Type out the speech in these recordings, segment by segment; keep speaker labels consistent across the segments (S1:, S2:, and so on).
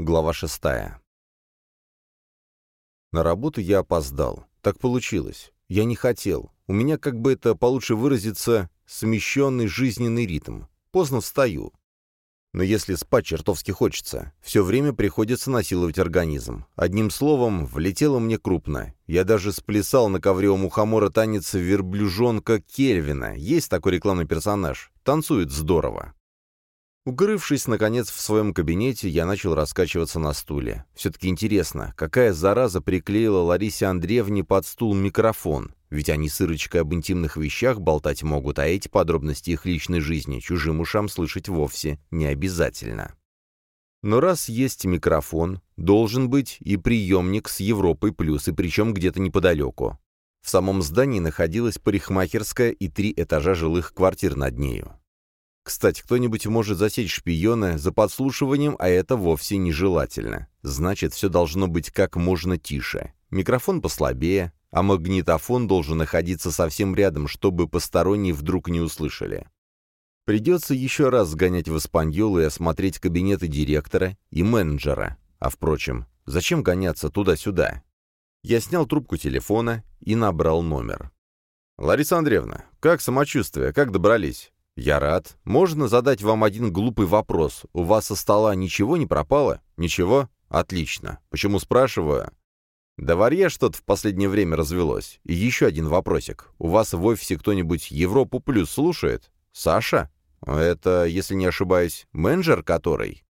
S1: Глава шестая. На работу я опоздал. Так получилось. Я не хотел. У меня, как бы это получше выразиться, смещенный жизненный ритм. Поздно встаю. Но если спать чертовски хочется, все время приходится насиловать организм. Одним словом, влетело мне крупно. Я даже сплясал на ковре у мухомора танец верблюжонка Кельвина. Есть такой рекламный персонаж. Танцует здорово. Укрывшись, наконец, в своем кабинете, я начал раскачиваться на стуле. Все-таки интересно, какая зараза приклеила Ларисе Андреевне под стул микрофон? Ведь они с Ирочкой об интимных вещах болтать могут, а эти подробности их личной жизни чужим ушам слышать вовсе не обязательно. Но раз есть микрофон, должен быть и приемник с Европой плюс, и причем где-то неподалеку. В самом здании находилась парикмахерская и три этажа жилых квартир над нею. Кстати, кто-нибудь может засечь шпиона за подслушиванием, а это вовсе нежелательно. Значит, все должно быть как можно тише. Микрофон послабее, а магнитофон должен находиться совсем рядом, чтобы посторонние вдруг не услышали. Придется еще раз сгонять в Испаньол и осмотреть кабинеты директора и менеджера. А впрочем, зачем гоняться туда-сюда? Я снял трубку телефона и набрал номер. «Лариса Андреевна, как самочувствие? Как добрались?» «Я рад. Можно задать вам один глупый вопрос? У вас со стола ничего не пропало? Ничего? Отлично. Почему спрашиваю?» «Да варье что-то в последнее время развелось. И еще один вопросик. У вас в офисе кто-нибудь Европу Плюс слушает? Саша? Это, если не ошибаюсь, менеджер который?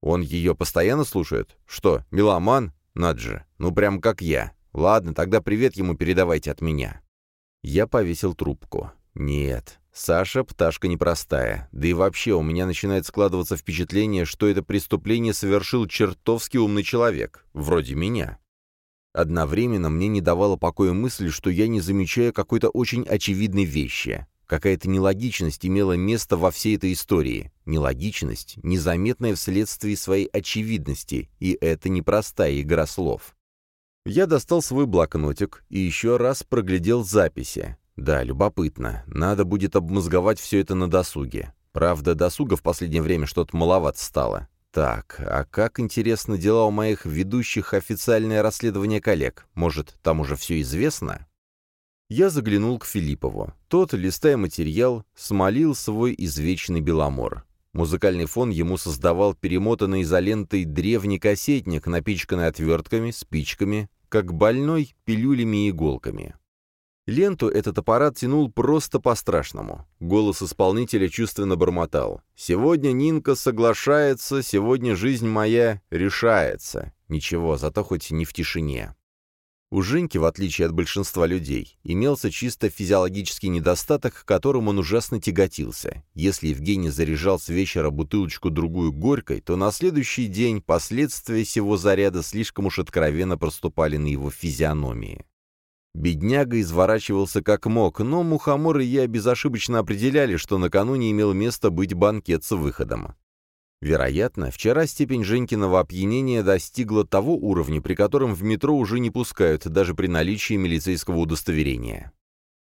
S1: Он ее постоянно слушает? Что, меломан? Над. Ну, прям как я. Ладно, тогда привет ему передавайте от меня». Я повесил трубку. «Нет, Саша — пташка непростая. Да и вообще у меня начинает складываться впечатление, что это преступление совершил чертовски умный человек, вроде меня. Одновременно мне не давала покоя мысль, что я не замечаю какой-то очень очевидной вещи. Какая-то нелогичность имела место во всей этой истории. Нелогичность, незаметная вследствие своей очевидности, и это непростая игра слов. Я достал свой блокнотик и еще раз проглядел записи. Да, любопытно. Надо будет обмозговать все это на досуге. Правда, досуга в последнее время что-то маловато стало. Так, а как, интересно, дела у моих ведущих официальное расследование коллег? Может, там уже все известно? Я заглянул к Филиппову. Тот, листая материал, смолил свой извечный беломор. Музыкальный фон ему создавал перемотанный изолентой древний кассетник, напичканный отвертками, спичками, как больной пилюлями и иголками. Ленту этот аппарат тянул просто по-страшному. Голос исполнителя чувственно бормотал. «Сегодня Нинка соглашается, сегодня жизнь моя решается». Ничего, зато хоть не в тишине. У Женьки, в отличие от большинства людей, имелся чисто физиологический недостаток, к которому он ужасно тяготился. Если Евгений заряжал с вечера бутылочку-другую горькой, то на следующий день последствия сего заряда слишком уж откровенно проступали на его физиономии. Бедняга изворачивался как мог, но Мухомор и я безошибочно определяли, что накануне имел место быть банкет с выходом. Вероятно, вчера степень Женькиного опьянения достигла того уровня, при котором в метро уже не пускают, даже при наличии милицейского удостоверения.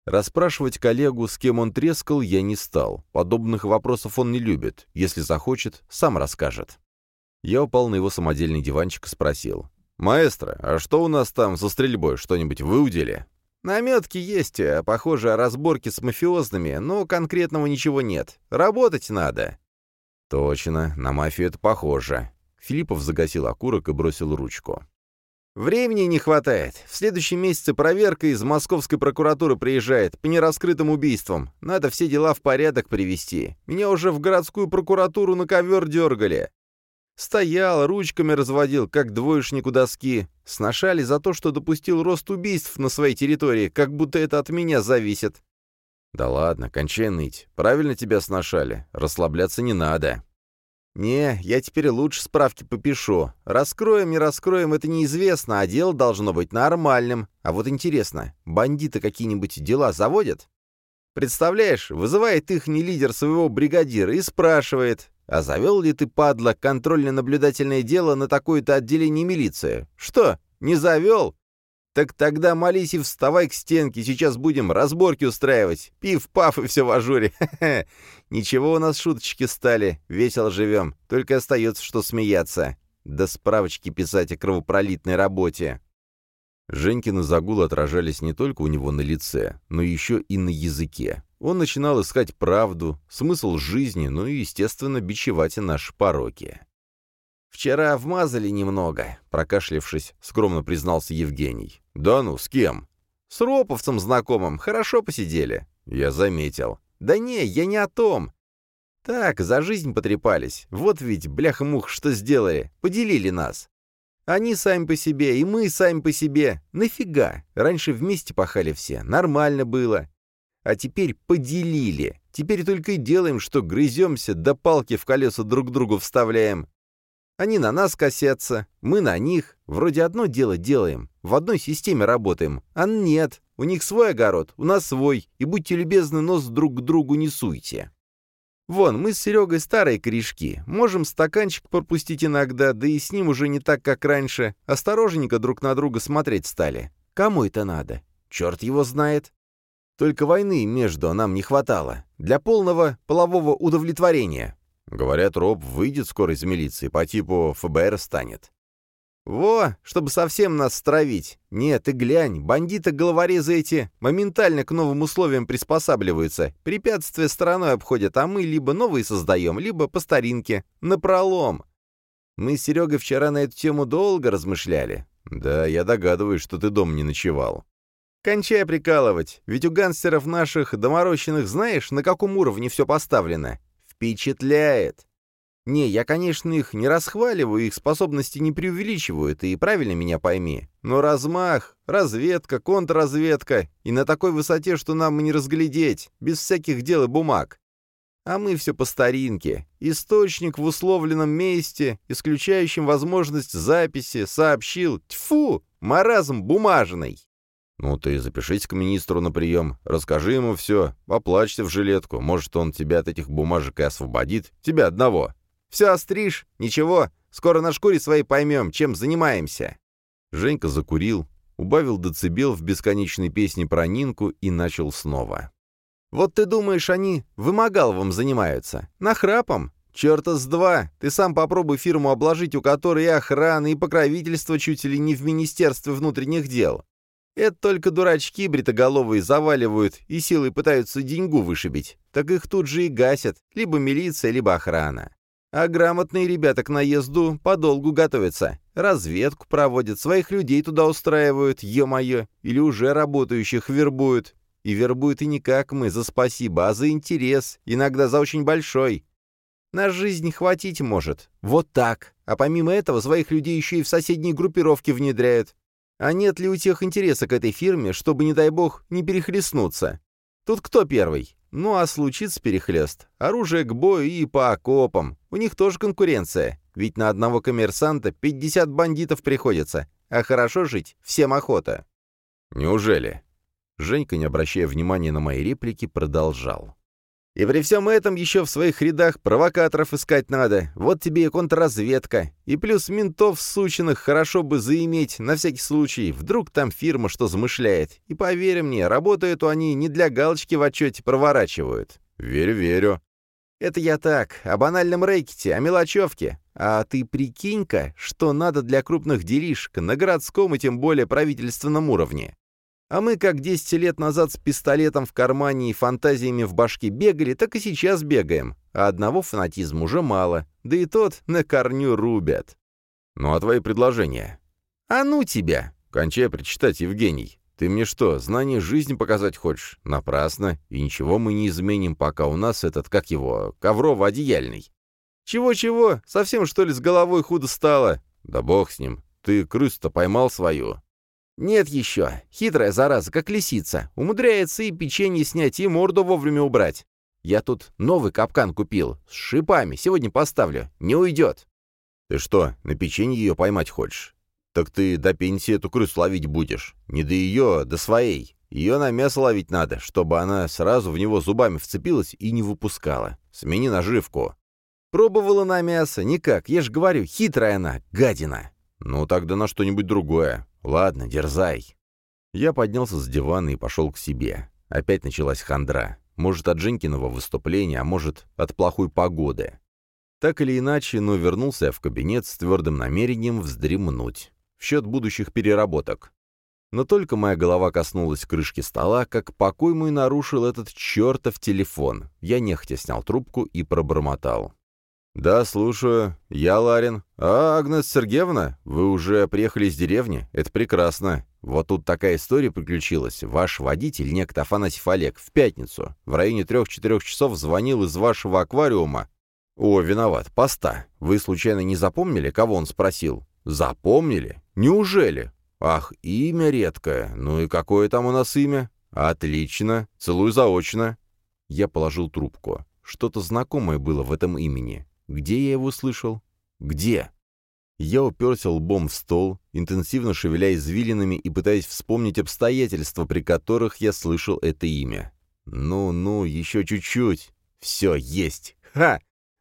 S1: Расспрашивать коллегу, с кем он трескал, я не стал. Подобных вопросов он не любит. Если захочет, сам расскажет. Я упал на его самодельный диванчик и спросил. «Маэстро, а что у нас там со стрельбой? Что-нибудь выудили?» «Наметки есть, а, похоже, разборки с мафиозными, но конкретного ничего нет. Работать надо». «Точно, на мафию это похоже». Филиппов загасил окурок и бросил ручку. «Времени не хватает. В следующем месяце проверка из московской прокуратуры приезжает по нераскрытым убийствам. Надо все дела в порядок привести. Меня уже в городскую прокуратуру на ковер дергали. Стоял, ручками разводил, как двоечник у доски. Сношали за то, что допустил рост убийств на своей территории, как будто это от меня зависит. Да ладно, кончай ныть. Правильно тебя сношали. Расслабляться не надо. «Не, я теперь лучше справки попишу. Раскроем, не раскроем, это неизвестно, а дело должно быть нормальным. А вот интересно, бандиты какие-нибудь дела заводят?» Представляешь, вызывает их не лидер своего бригадира и спрашивает, а завел ли ты, падла, контрольно-наблюдательное дело на такое-то отделение милиции? Что, не завел? Так тогда молись и вставай к стенке, сейчас будем разборки устраивать. Пив-паф и все в ажуре. Ничего у нас шуточки стали, весело живем, только остается что смеяться. Да справочки писать о кровопролитной работе. Женькины загулы отражались не только у него на лице, но еще и на языке. Он начинал искать правду, смысл жизни, ну и, естественно, бичевать и наши пороки. «Вчера вмазали немного», — прокашлявшись, скромно признался Евгений. «Да ну, с кем?» «С роповцем знакомым. Хорошо посидели». «Я заметил». «Да не, я не о том. Так, за жизнь потрепались. Вот ведь, бляха-мух, что сделали. Поделили нас. Они сами по себе, и мы сами по себе. Нафига? Раньше вместе пахали все. Нормально было. А теперь поделили. Теперь только и делаем, что грыземся, да палки в колеса друг другу вставляем. Они на нас косятся, мы на них. Вроде одно дело делаем, в одной системе работаем. А нет, у них свой огород, у нас свой, и будьте любезны, нос друг к другу не суйте. Вон, мы с Серегой старые корешки. Можем стаканчик пропустить иногда, да и с ним уже не так, как раньше. Осторожненько друг на друга смотреть стали. Кому это надо? Черт его знает. Только войны между нам не хватало. Для полного полового удовлетворения. Говорят, Роб выйдет скоро из милиции, по типу ФБР станет. «Во, чтобы совсем нас стравить. Нет, ты глянь, бандиты-головорезы эти моментально к новым условиям приспосабливаются, препятствия стороной обходят, а мы либо новые создаем, либо по старинке, напролом. Мы с Серегой вчера на эту тему долго размышляли. Да, я догадываюсь, что ты дом не ночевал. Кончай прикалывать, ведь у гангстеров наших доморощенных знаешь, на каком уровне все поставлено? Впечатляет. Не, я, конечно, их не расхваливаю, их способности не преувеличиваю, ты и правильно меня пойми. Но размах, разведка, контрразведка, и на такой высоте, что нам и не разглядеть, без всяких дел и бумаг. А мы все по старинке. Источник в условленном месте, исключающим возможность записи, сообщил. Тьфу! Маразм бумажный. «Ну ты запишись к министру на прием, расскажи ему все, поплачься в жилетку, может, он тебя от этих бумажек и освободит, тебя одного. Все, остришь? Ничего. Скоро на шкуре своей поймем, чем занимаемся». Женька закурил, убавил децибел в бесконечной песне про Нинку и начал снова. «Вот ты думаешь, они вымогаловым занимаются? Нахрапом? Черта с два! Ты сам попробуй фирму обложить, у которой и охрана, и покровительство чуть ли не в Министерстве внутренних дел. Это только дурачки бритоголовые заваливают и силой пытаются деньгу вышибить. Так их тут же и гасят, либо милиция, либо охрана. А грамотные ребята к наезду подолгу готовятся. Разведку проводят, своих людей туда устраивают, ё-моё, или уже работающих вербуют. И вербуют и не как мы, за спасибо, а за интерес, иногда за очень большой. На жизнь хватить может. Вот так. А помимо этого, своих людей еще и в соседние группировки внедряют. А нет ли у тех интереса к этой фирме, чтобы, не дай бог, не перехлестнуться? Тут кто первый? Ну а случится перехлест. Оружие к бою и по окопам. У них тоже конкуренция. Ведь на одного коммерсанта 50 бандитов приходится. А хорошо жить всем охота. Неужели? Женька, не обращая внимания на мои реплики, продолжал. И при всем этом еще в своих рядах провокаторов искать надо. Вот тебе и контрразведка. И плюс ментов сученных хорошо бы заиметь, на всякий случай. Вдруг там фирма что замышляет. И поверь мне, работают они не для галочки в отчете проворачивают. Верю, верю. Это я так, о банальном рэкете, о мелочевке. А ты прикинь-ка, что надо для крупных делишек на городском и тем более правительственном уровне. А мы как 10 лет назад с пистолетом в кармане и фантазиями в башке бегали, так и сейчас бегаем. А одного фанатизма уже мало, да и тот на корню рубят. Ну а твои предложения? А ну тебя! Кончай прочитать, Евгений. Ты мне что, знание жизни показать хочешь? Напрасно. И ничего мы не изменим, пока у нас этот, как его, коврово-одеяльный. Чего-чего? Совсем, что ли, с головой худо стало? Да бог с ним. Ты крысу-то поймал свою. «Нет еще. Хитрая зараза, как лисица. Умудряется и печенье снять, и морду вовремя убрать. Я тут новый капкан купил. С шипами. Сегодня поставлю. Не уйдет». «Ты что, на печенье ее поймать хочешь? Так ты до пенсии эту крысу ловить будешь. Не до ее, до своей. Ее на мясо ловить надо, чтобы она сразу в него зубами вцепилась и не выпускала. Смени наживку». «Пробовала на мясо? Никак. Я ж говорю, хитрая она, гадина». «Ну, тогда на что-нибудь другое. «Ладно, дерзай». Я поднялся с дивана и пошел к себе. Опять началась хандра. Может, от Женькиного выступления, а может, от плохой погоды. Так или иначе, но вернулся я в кабинет с твердым намерением вздремнуть. В счет будущих переработок. Но только моя голова коснулась крышки стола, как покой мой нарушил этот чертов телефон. Я нехотя снял трубку и пробормотал. «Да, слушаю. Я Ларин. А, Агнес Сергеевна, вы уже приехали из деревни? Это прекрасно. Вот тут такая история приключилась. Ваш водитель, некто Афанасьев Олег, в пятницу, в районе трех-четырех часов звонил из вашего аквариума. О, виноват, поста. Вы случайно не запомнили, кого он спросил? Запомнили? Неужели? Ах, имя редкое. Ну и какое там у нас имя? Отлично. Целую заочно. Я положил трубку. Что-то знакомое было в этом имени. Где я его слышал? Где? Я уперся лбом в стол, интенсивно шевеля извилинами и пытаясь вспомнить обстоятельства, при которых я слышал это имя. Ну-ну, еще чуть-чуть. Все, есть. Ха!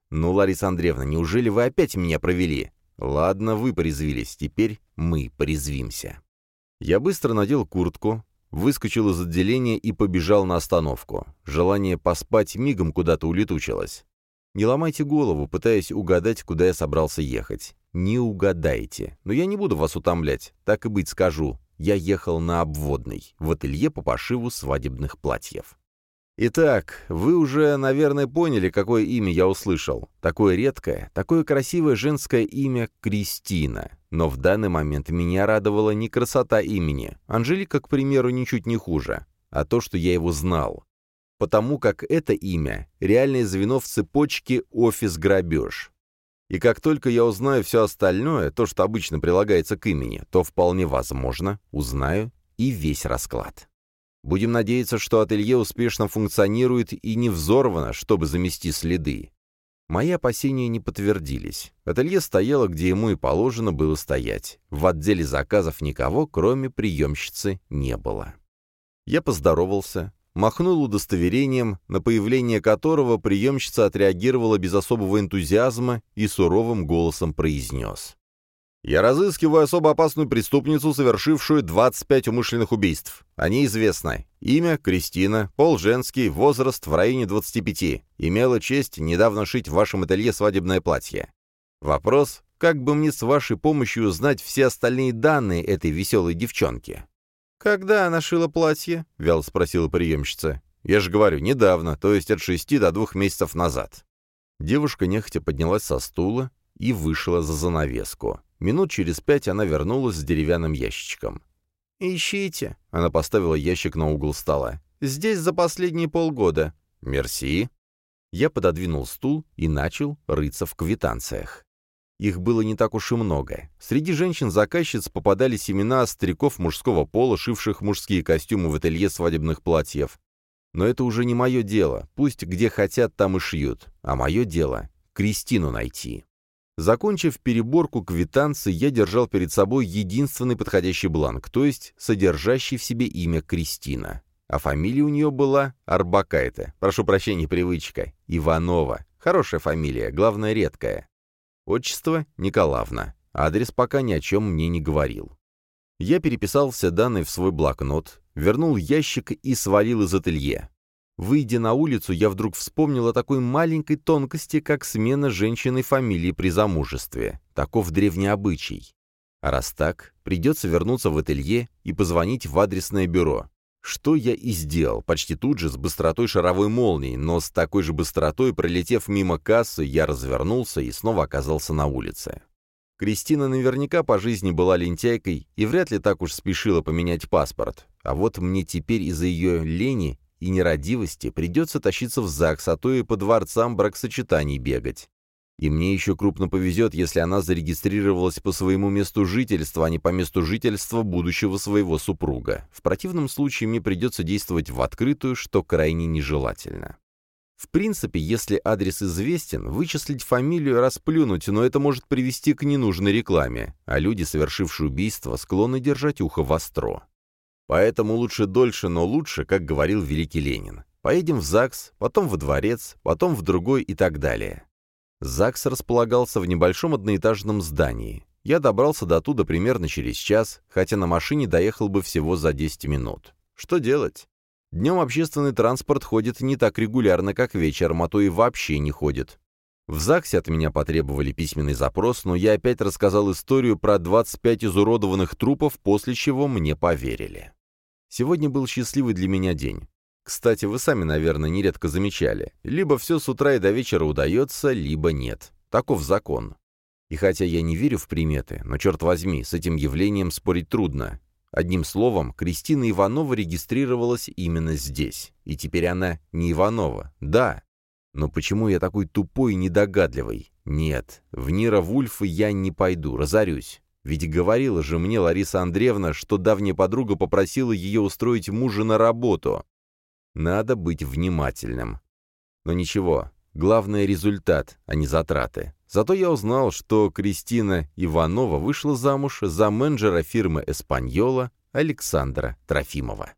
S1: Ну, Лариса Андреевна, неужели вы опять меня провели? Ладно, вы порезвились, теперь мы порезвимся. Я быстро надел куртку, выскочил из отделения и побежал на остановку. Желание поспать мигом куда-то улетучилось. Не ломайте голову, пытаясь угадать, куда я собрался ехать. Не угадайте. Но я не буду вас утомлять. Так и быть скажу. Я ехал на обводный, в ателье по пошиву свадебных платьев. Итак, вы уже, наверное, поняли, какое имя я услышал. Такое редкое, такое красивое женское имя Кристина. Но в данный момент меня радовала не красота имени. Анжелика, к примеру, ничуть не хуже, а то, что я его знал потому как это имя — реальное звено в цепочке «офис-грабеж». И как только я узнаю все остальное, то, что обычно прилагается к имени, то вполне возможно узнаю и весь расклад. Будем надеяться, что ателье успешно функционирует и не взорвано, чтобы замести следы. Мои опасения не подтвердились. Ателье стояло, где ему и положено было стоять. В отделе заказов никого, кроме приемщицы, не было. Я поздоровался, махнул удостоверением, на появление которого приемщица отреагировала без особого энтузиазма и суровым голосом произнес. «Я разыскиваю особо опасную преступницу, совершившую 25 умышленных убийств. О ней. Имя — Кристина, пол женский, возраст в районе 25. Имела честь недавно шить в вашем ателье свадебное платье. Вопрос, как бы мне с вашей помощью узнать все остальные данные этой веселой девчонки?» «Когда она шила платье?» — вяло спросила приемщица. «Я же говорю, недавно, то есть от шести до двух месяцев назад». Девушка нехотя поднялась со стула и вышла за занавеску. Минут через пять она вернулась с деревянным ящичком. «Ищите», — она поставила ящик на угол стола. «Здесь за последние полгода». «Мерси». Я пододвинул стул и начал рыться в квитанциях. Их было не так уж и много. Среди женщин-заказчиц попадались имена стариков мужского пола, шивших мужские костюмы в ателье свадебных платьев. Но это уже не мое дело. Пусть где хотят, там и шьют. А мое дело — Кристину найти. Закончив переборку квитанции, я держал перед собой единственный подходящий бланк, то есть содержащий в себе имя Кристина. А фамилия у нее была Арбакайте. Прошу прощения, привычка. Иванова. Хорошая фамилия, главное, редкая. Отчество — Николаевна. Адрес пока ни о чем мне не говорил. Я переписал все данные в свой блокнот, вернул ящик и свалил из ателье. Выйдя на улицу, я вдруг вспомнил о такой маленькой тонкости, как смена женщины фамилии при замужестве. Таков древний обычай. А раз так, придется вернуться в ателье и позвонить в адресное бюро. Что я и сделал, почти тут же, с быстротой шаровой молнии, но с такой же быстротой, пролетев мимо кассы, я развернулся и снова оказался на улице. Кристина наверняка по жизни была лентяйкой и вряд ли так уж спешила поменять паспорт. А вот мне теперь из-за ее лени и нерадивости придется тащиться в ЗАГС, а то и по дворцам бракосочетаний бегать. И мне еще крупно повезет, если она зарегистрировалась по своему месту жительства, а не по месту жительства будущего своего супруга. В противном случае мне придется действовать в открытую, что крайне нежелательно. В принципе, если адрес известен, вычислить фамилию расплюнуть, но это может привести к ненужной рекламе, а люди, совершившие убийство, склонны держать ухо востро. Поэтому лучше дольше, но лучше, как говорил великий Ленин. Поедем в ЗАГС, потом во дворец, потом в другой и так далее. ЗАГС располагался в небольшом одноэтажном здании. Я добрался до туда примерно через час, хотя на машине доехал бы всего за 10 минут. Что делать? Днем общественный транспорт ходит не так регулярно, как вечером, а то и вообще не ходит. В ЗАГСе от меня потребовали письменный запрос, но я опять рассказал историю про 25 изуродованных трупов, после чего мне поверили. Сегодня был счастливый для меня день. Кстати, вы сами, наверное, нередко замечали. Либо все с утра и до вечера удается, либо нет. Таков закон. И хотя я не верю в приметы, но, черт возьми, с этим явлением спорить трудно. Одним словом, Кристина Иванова регистрировалась именно здесь. И теперь она не Иванова. Да, но почему я такой тупой и недогадливый? Нет, в Нира Вульфа я не пойду, разорюсь. Ведь говорила же мне Лариса Андреевна, что давняя подруга попросила ее устроить мужа на работу. Надо быть внимательным. Но ничего, главное результат, а не затраты. Зато я узнал, что Кристина Иванова вышла замуж за менеджера фирмы «Эспаньола» Александра Трофимова.